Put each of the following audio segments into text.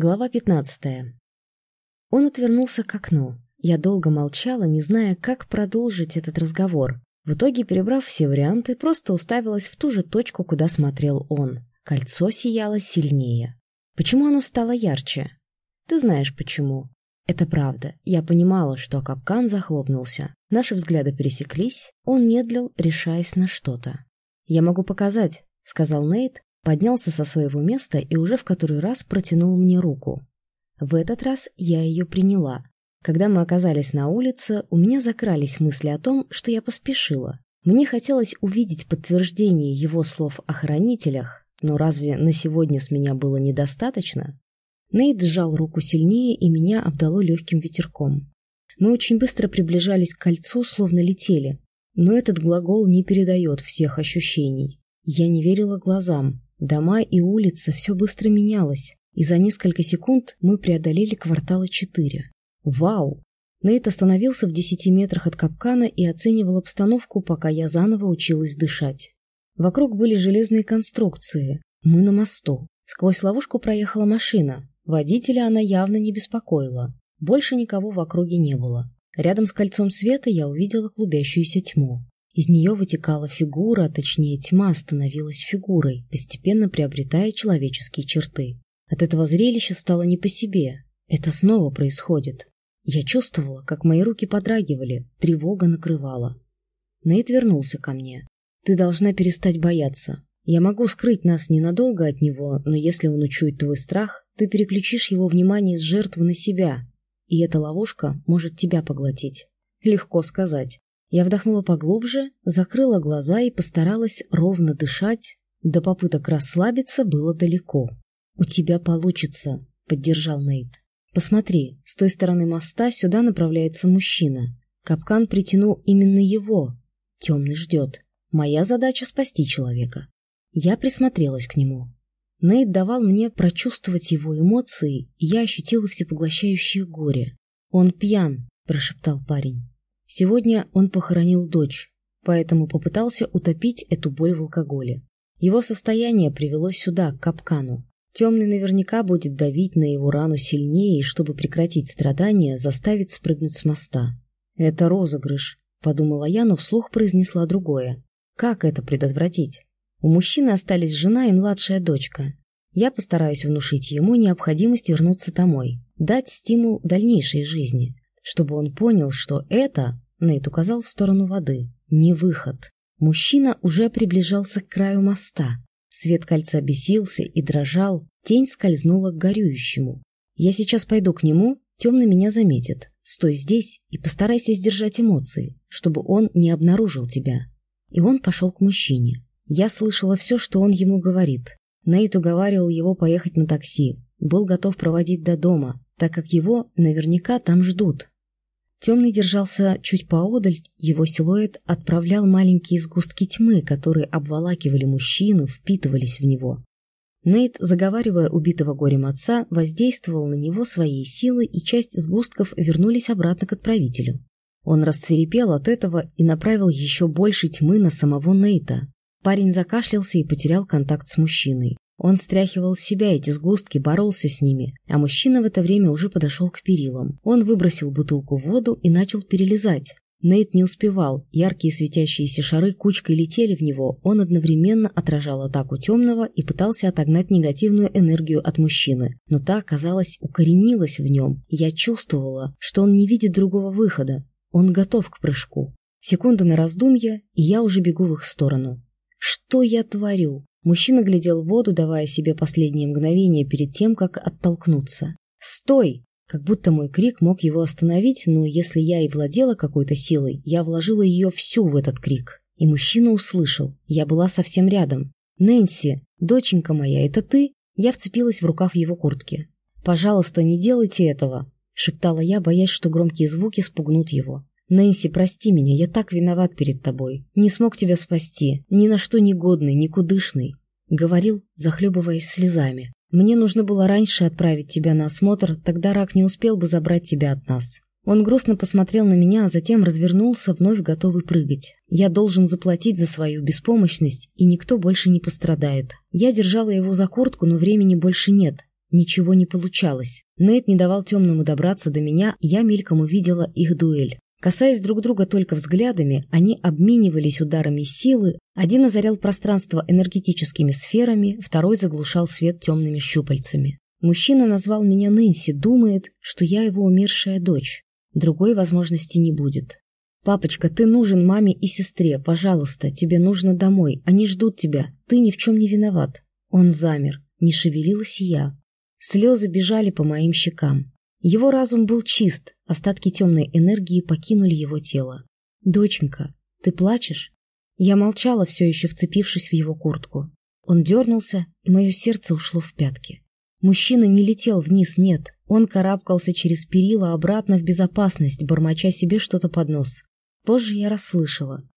Глава 15. Он отвернулся к окну. Я долго молчала, не зная, как продолжить этот разговор. В итоге, перебрав все варианты, просто уставилась в ту же точку, куда смотрел он. Кольцо сияло сильнее. Почему оно стало ярче? Ты знаешь почему. Это правда. Я понимала, что капкан захлопнулся. Наши взгляды пересеклись. Он медлил, решаясь на что-то. «Я могу показать», — сказал Нейт, поднялся со своего места и уже в который раз протянул мне руку. В этот раз я ее приняла. Когда мы оказались на улице, у меня закрались мысли о том, что я поспешила. Мне хотелось увидеть подтверждение его слов о хранителях, но разве на сегодня с меня было недостаточно? Нейт сжал руку сильнее, и меня обдало легким ветерком. Мы очень быстро приближались к кольцу, словно летели. Но этот глагол не передает всех ощущений. Я не верила глазам. Дома и улицы все быстро менялось, и за несколько секунд мы преодолели кварталы четыре. Вау! Нейт остановился в десяти метрах от капкана и оценивал обстановку, пока я заново училась дышать. Вокруг были железные конструкции. Мы на мосту. Сквозь ловушку проехала машина. Водителя она явно не беспокоила. Больше никого в округе не было. Рядом с кольцом света я увидела клубящуюся тьму. Из нее вытекала фигура, а точнее тьма становилась фигурой, постепенно приобретая человеческие черты. От этого зрелища стало не по себе. Это снова происходит. Я чувствовала, как мои руки подрагивали, тревога накрывала. Нейт вернулся ко мне. «Ты должна перестать бояться. Я могу скрыть нас ненадолго от него, но если он учует твой страх, ты переключишь его внимание с жертвы на себя, и эта ловушка может тебя поглотить. Легко сказать. Я вдохнула поглубже, закрыла глаза и постаралась ровно дышать. До попыток расслабиться было далеко. «У тебя получится», — поддержал Нейт. «Посмотри, с той стороны моста сюда направляется мужчина. Капкан притянул именно его. Темный ждет. Моя задача — спасти человека». Я присмотрелась к нему. Нейт давал мне прочувствовать его эмоции, и я ощутила всепоглощающее горе. «Он пьян», — прошептал парень. Сегодня он похоронил дочь, поэтому попытался утопить эту боль в алкоголе. Его состояние привело сюда, к капкану. Темный наверняка будет давить на его рану сильнее и, чтобы прекратить страдания, заставить спрыгнуть с моста. «Это розыгрыш», — подумала я, но вслух произнесла другое. «Как это предотвратить?» У мужчины остались жена и младшая дочка. Я постараюсь внушить ему необходимость вернуться домой, дать стимул дальнейшей жизни чтобы он понял, что это, Нейт указал в сторону воды, не выход. Мужчина уже приближался к краю моста. Свет кольца бесился и дрожал, тень скользнула к горюющему. «Я сейчас пойду к нему, темный меня заметит. Стой здесь и постарайся сдержать эмоции, чтобы он не обнаружил тебя». И он пошел к мужчине. Я слышала все, что он ему говорит. Нейт уговаривал его поехать на такси, был готов проводить до дома, так как его наверняка там ждут. Темный держался чуть поодаль, его силуэт отправлял маленькие сгустки тьмы, которые обволакивали мужчину, впитывались в него. Нейт, заговаривая убитого горем отца, воздействовал на него своей силой, и часть сгустков вернулись обратно к отправителю. Он расцвирепел от этого и направил еще больше тьмы на самого Нейта. Парень закашлялся и потерял контакт с мужчиной. Он стряхивал с себя эти сгустки, боролся с ними, а мужчина в это время уже подошел к перилам. Он выбросил бутылку в воду и начал перелезать. Нейт не успевал, яркие светящиеся шары кучкой летели в него, он одновременно отражал атаку темного и пытался отогнать негативную энергию от мужчины, но та, казалось, укоренилась в нем, я чувствовала, что он не видит другого выхода, он готов к прыжку. Секунда на раздумье, и я уже бегу в их сторону. Что я творю? Мужчина глядел в воду, давая себе последние мгновения перед тем, как оттолкнуться. «Стой!» Как будто мой крик мог его остановить, но если я и владела какой-то силой, я вложила ее всю в этот крик. И мужчина услышал. Я была совсем рядом. «Нэнси, доченька моя, это ты?» Я вцепилась в рукав его куртки. «Пожалуйста, не делайте этого!» — шептала я, боясь, что громкие звуки спугнут его. «Нэнси, прости меня, я так виноват перед тобой. Не смог тебя спасти, ни на что не годный, никудышный», — говорил, захлебываясь слезами. «Мне нужно было раньше отправить тебя на осмотр, тогда рак не успел бы забрать тебя от нас». Он грустно посмотрел на меня, а затем развернулся, вновь готовый прыгать. Я должен заплатить за свою беспомощность, и никто больше не пострадает. Я держала его за куртку, но времени больше нет. Ничего не получалось. Нейт не давал темному добраться до меня, я мельком увидела их дуэль. Касаясь друг друга только взглядами, они обменивались ударами силы, один озарял пространство энергетическими сферами, второй заглушал свет темными щупальцами. Мужчина назвал меня Нэнси, думает, что я его умершая дочь. Другой возможности не будет. «Папочка, ты нужен маме и сестре, пожалуйста, тебе нужно домой, они ждут тебя, ты ни в чем не виноват». Он замер, не шевелилась я. Слезы бежали по моим щекам. Его разум был чист, остатки темной энергии покинули его тело. «Доченька, ты плачешь?» Я молчала, все еще вцепившись в его куртку. Он дернулся, и мое сердце ушло в пятки. Мужчина не летел вниз, нет. Он карабкался через перила обратно в безопасность, бормоча себе что-то под нос. Позже я расслышала.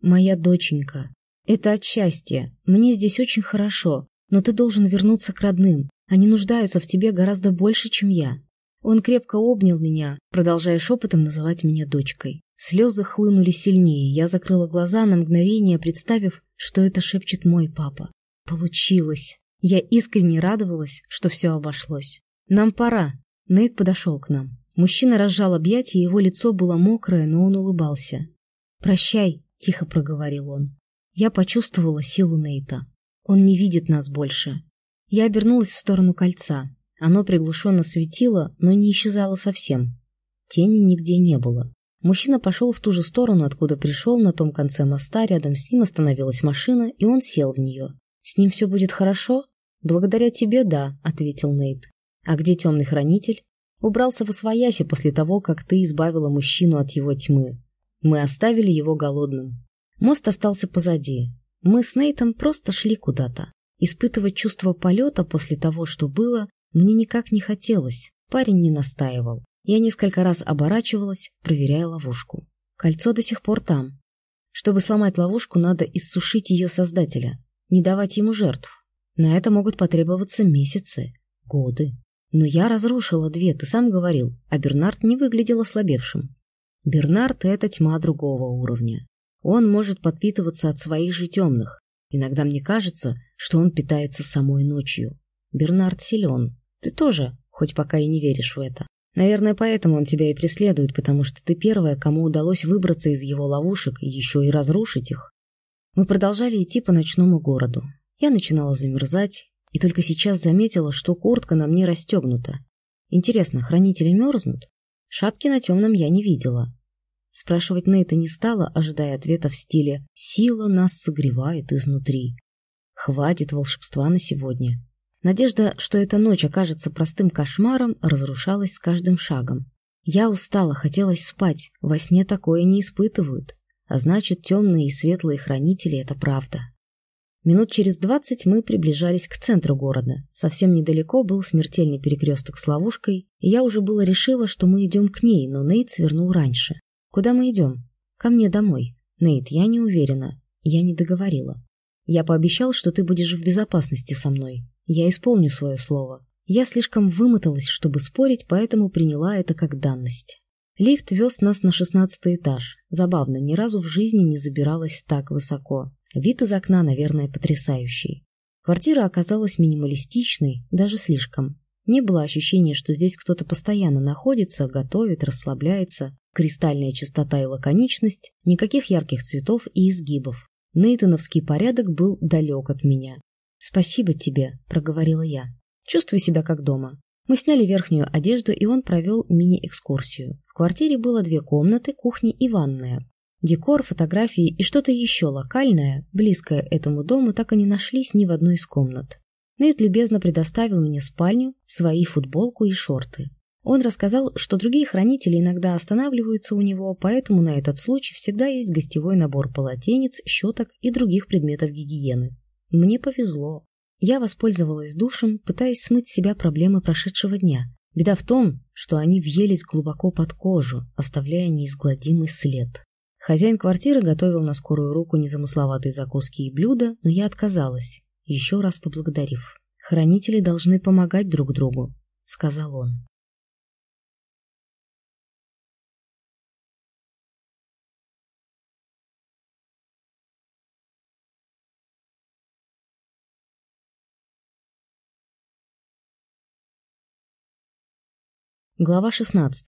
«Моя доченька, это от счастья. Мне здесь очень хорошо, но ты должен вернуться к родным. Они нуждаются в тебе гораздо больше, чем я. Он крепко обнял меня, продолжая шепотом называть меня дочкой. Слезы хлынули сильнее, я закрыла глаза на мгновение, представив, что это шепчет мой папа. Получилось. Я искренне радовалась, что все обошлось. «Нам пора». Нейт подошел к нам. Мужчина разжал объятия, его лицо было мокрое, но он улыбался. «Прощай», — тихо проговорил он. Я почувствовала силу Нейта. Он не видит нас больше. Я обернулась в сторону кольца. Оно приглушенно светило, но не исчезало совсем. Тени нигде не было. Мужчина пошел в ту же сторону, откуда пришел, на том конце моста, рядом с ним остановилась машина, и он сел в нее. «С ним все будет хорошо?» «Благодаря тебе, да», — ответил Нейт. «А где темный хранитель?» «Убрался в освояси после того, как ты избавила мужчину от его тьмы. Мы оставили его голодным. Мост остался позади. Мы с Нейтом просто шли куда-то. Испытывать чувство полета после того, что было, мне никак не хотелось, парень не настаивал. Я несколько раз оборачивалась, проверяя ловушку. Кольцо до сих пор там. Чтобы сломать ловушку, надо иссушить ее создателя, не давать ему жертв. На это могут потребоваться месяцы, годы. Но я разрушила две, ты сам говорил, а Бернард не выглядел ослабевшим. Бернард — это тьма другого уровня. Он может подпитываться от своих же темных. Иногда мне кажется, что он питается самой ночью. Бернард силен. Ты тоже, хоть пока и не веришь в это. Наверное, поэтому он тебя и преследует, потому что ты первая, кому удалось выбраться из его ловушек и еще и разрушить их. Мы продолжали идти по ночному городу. Я начинала замерзать, и только сейчас заметила, что куртка на мне расстегнута. Интересно, хранители мерзнут? Шапки на темном я не видела. Спрашивать Нейта не стала, ожидая ответа в стиле «Сила нас согревает изнутри». Хватит волшебства на сегодня. Надежда, что эта ночь окажется простым кошмаром, разрушалась с каждым шагом. Я устала, хотелось спать, во сне такое не испытывают. А значит, темные и светлые хранители — это правда. Минут через двадцать мы приближались к центру города. Совсем недалеко был смертельный перекресток с ловушкой, и я уже было решила, что мы идем к ней, но Нейт свернул раньше. «Куда мы идем?» «Ко мне домой». «Нейт, я не уверена». Я не договорила. «Я пообещал, что ты будешь в безопасности со мной. Я исполню свое слово. Я слишком вымоталась, чтобы спорить, поэтому приняла это как данность. Лифт вез нас на шестнадцатый этаж. Забавно, ни разу в жизни не забиралась так высоко. Вид из окна, наверное, потрясающий. Квартира оказалась минималистичной, даже слишком. Не было ощущения, что здесь кто-то постоянно находится, готовит, расслабляется. Кристальная чистота и лаконичность, никаких ярких цветов и изгибов. Нейтановский порядок был далек от меня. «Спасибо тебе», — проговорила я. «Чувствую себя как дома». Мы сняли верхнюю одежду, и он провел мини-экскурсию. В квартире было две комнаты, кухня и ванная. Декор, фотографии и что-то еще локальное, близкое этому дому, так и не нашлись ни в одной из комнат. Нейт любезно предоставил мне спальню, свои футболку и шорты. Он рассказал, что другие хранители иногда останавливаются у него, поэтому на этот случай всегда есть гостевой набор полотенец, щеток и других предметов гигиены. Мне повезло. Я воспользовалась душем, пытаясь смыть с себя проблемы прошедшего дня. Беда в том, что они въелись глубоко под кожу, оставляя неизгладимый след. Хозяин квартиры готовил на скорую руку незамысловатые закуски и блюда, но я отказалась, еще раз поблагодарив. «Хранители должны помогать друг другу», — сказал он. Глава 16.